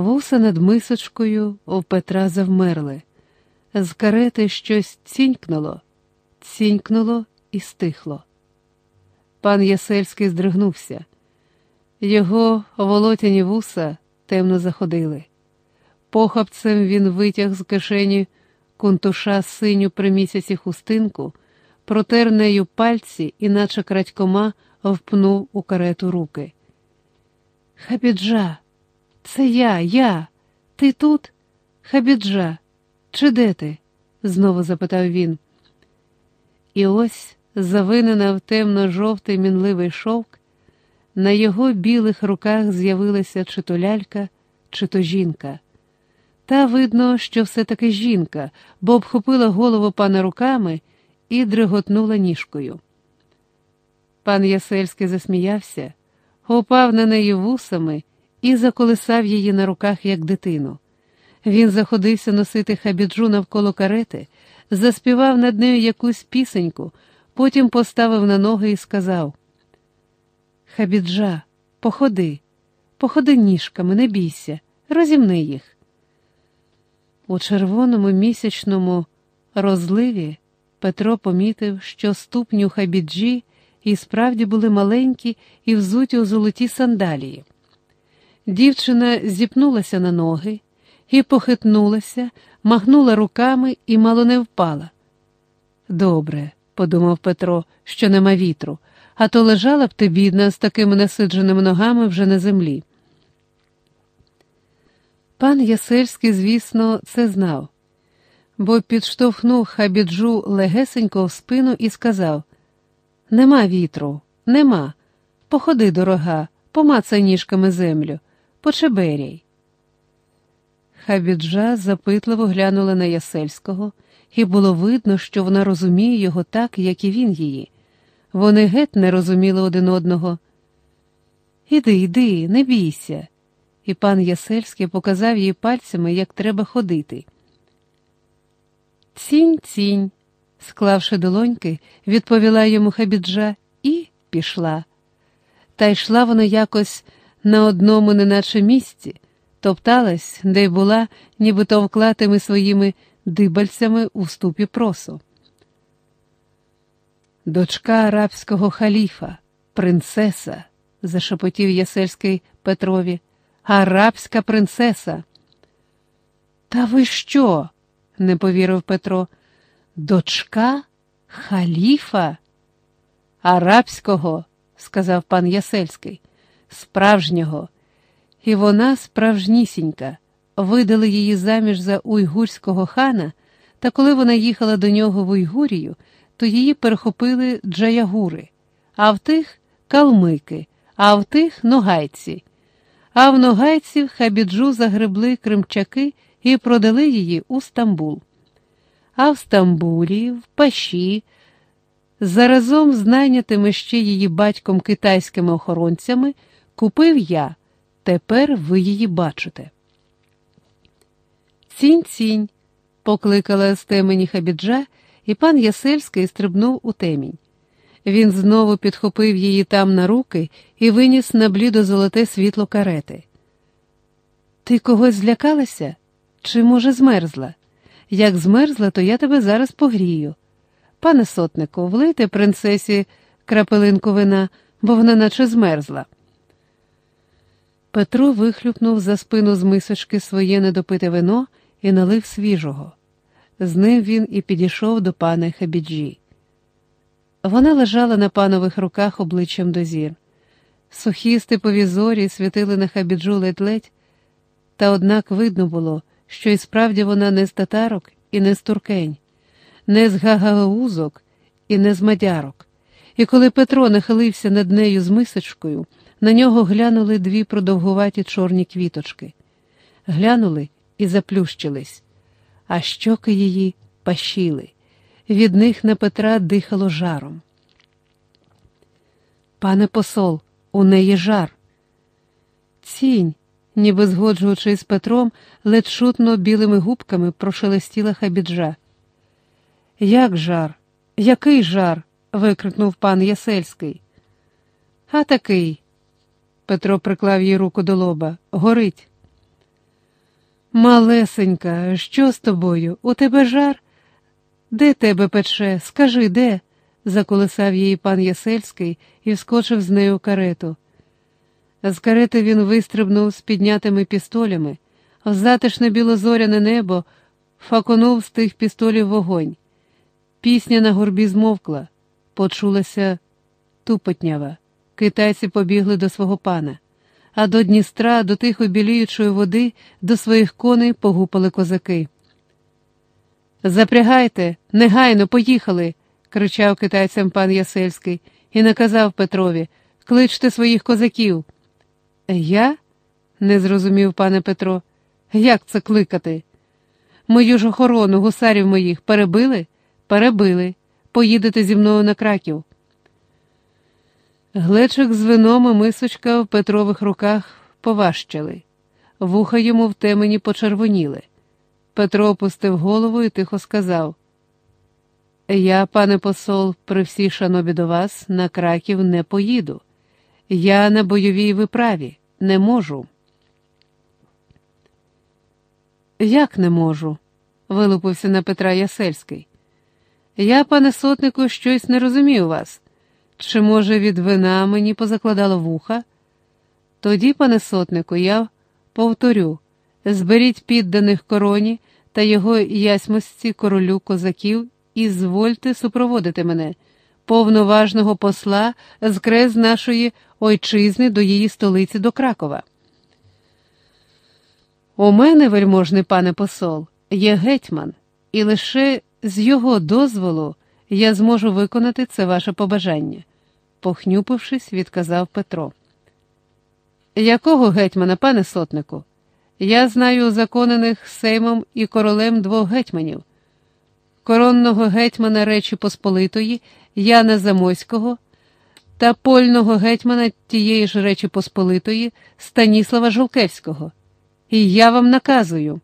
Вуса над мисочкою у Петра завмерли. З карети щось цінькнуло, цінькнуло і стихло. Пан Ясельський здригнувся. Його волотяні вуса темно заходили. Похапцем він витяг з кишені кунтуша синю при місяці хустинку, протер нею пальці і, наче крадькома, впнув у карету руки. Хабіджа, це я, я. Ти тут? Хабіджа, чи де ти? знову запитав він. І ось, завинена в темно-жовтий мінливий шовк, на його білих руках з'явилася чи то лялька, чи то жінка. Та видно, що все-таки жінка, бо обхопила голову пана руками і дриготнула ніжкою. Пан Ясельський засміявся, упав на неї вусами і заколисав її на руках, як дитину. Він заходився носити хабіджу навколо карети, заспівав над нею якусь пісеньку, потім поставив на ноги і сказав: Хабіджа, походи, походи ніжками, не бійся, розімни їх. У червоному місячному розливі Петро помітив, що ступню хабіджі і справді були маленькі і взуті у золоті сандалії. Дівчина зіпнулася на ноги і похитнулася, махнула руками і мало не впала. Добре, подумав Петро, що нема вітру, а то лежала б ти, бідна, з такими насидженими ногами вже на землі. Пан Ясельський, звісно, це знав, бо підштовхнув хабіджу легесенько в спину і сказав: Нема вітру, нема. Походи, дорога, помацай ніжками землю, почеберяй. Хабіджа запитливо глянула на Ясельського, і було видно, що вона розуміє його так, як і він її. Вони геть не розуміли один одного. Іди, йди, не бійся і пан Ясельський показав їй пальцями, як треба ходити. Цінь, цінь, склавши долоньки, відповіла йому хабіджа і пішла. Та йшла вона якось на одному, неначе місці, топталась, де й була, нібито вклатими своїми дибальцями у ступі просу. Дочка арабського халіфа, принцеса, зашепотів Ясельський Петрові арабська принцеса. Та ви що? не повірив Петро. Дочка халіфа? Арабського, сказав пан Ясельський, справжнього. І вона справжнісінька. Видали її заміж за уйгурського хана, та коли вона їхала до нього в Уйгурію, то її перехопили джаягури, а в тих калмики, а в тих ногайці а в ногайців хабіджу загребли кримчаки і продали її у Стамбул. А в Стамбулі, в Паші, заразом з найнятими ще її батьком китайськими охоронцями, купив я. Тепер ви її бачите. Цінь цінь, покликала з темені хабіджа, і пан Ясельський стрибнув у темінь. Він знову підхопив її там на руки і виніс на блідо золоте світло карети. Ти когось злякалася? Чи, може, змерзла? Як змерзла, то я тебе зараз погрію. Пане сотнику, влийте принцесі крапелинку вина, бо вона наче змерзла. Петро вихлюпнув за спину з мисочки своє недопите вино і налив свіжого. З ним він і підійшов до пана Хабіджі. Вона лежала на панових руках обличчям до зір. Сухі степові зорі світили на хабіджу ледь-ледь, та однак видно було, що і справді вона не з татарок і не з туркень, не з гагаузок і не з мадярок. І коли Петро нахилився над нею з мисочкою, на нього глянули дві продовгуваті чорні квіточки. Глянули і заплющились, а щоки її пащили від них на Петра дихало жаром. Пане посол, у неї жар. Цінь, ніби згоджуючись з Петром, ледь шутно білими губками прошелестіла хабіджа. Як жар? Який жар? викрикнув пан Ясельський. А такий. Петро приклав їй руку до лоба. Горить. Малесенька, що з тобою? У тебе жар? Де тебе пече? Скажи, де? заколисав її пан Ясельський і вскочив з нею карету. З карети він вистрибнув з піднятими пістолями, в затишне білозоряне небо факонув з тих пістолів вогонь. Пісня на горбі змовкла, почулася тупотнява. Китайці побігли до свого пана, а до Дністра, до тихо біліючої води, до своїх коней погупали козаки. Запрягайте, негайно, поїхали, кричав китайцям пан Ясельський і наказав Петрові кличте своїх козаків. Я? не зрозумів пане Петро. Як це кликати? Мою ж охорону, гусарів моїх, перебили? Перебили. Поїдете зі мною на краків. Глечик з вином і мисочка в Петрових руках поважчали, вуха йому в темені почервоніли. Петро опустив голову і тихо сказав: Я, пане посол, при всій шанобі до вас на краків не поїду. Я на бойовій виправі не можу. Як не можу? вилупився на Петра Ясельський. Я, пане сотнику, щось не розумію вас. Чи, може, від вина мені позакладало вуха? Тоді, пане сотнику, я повторю зберіть підданих короні та його ясьмості королю козаків і звольте супроводити мене, повноважного посла з крез нашої ойчизни до її столиці до Кракова. У мене, вельможний пане посол, є гетьман, і лише з його дозволу я зможу виконати це ваше побажання, похнюпившись, відказав Петро. Якого гетьмана, пане сотнику? Я знаю узаконених Сеймом і королем двох гетьманів коронного гетьмана Речі Посполитої Яна Замойського та польного гетьмана тієї ж Речі Посполитої Станіслава Жолкевського. І я вам наказую.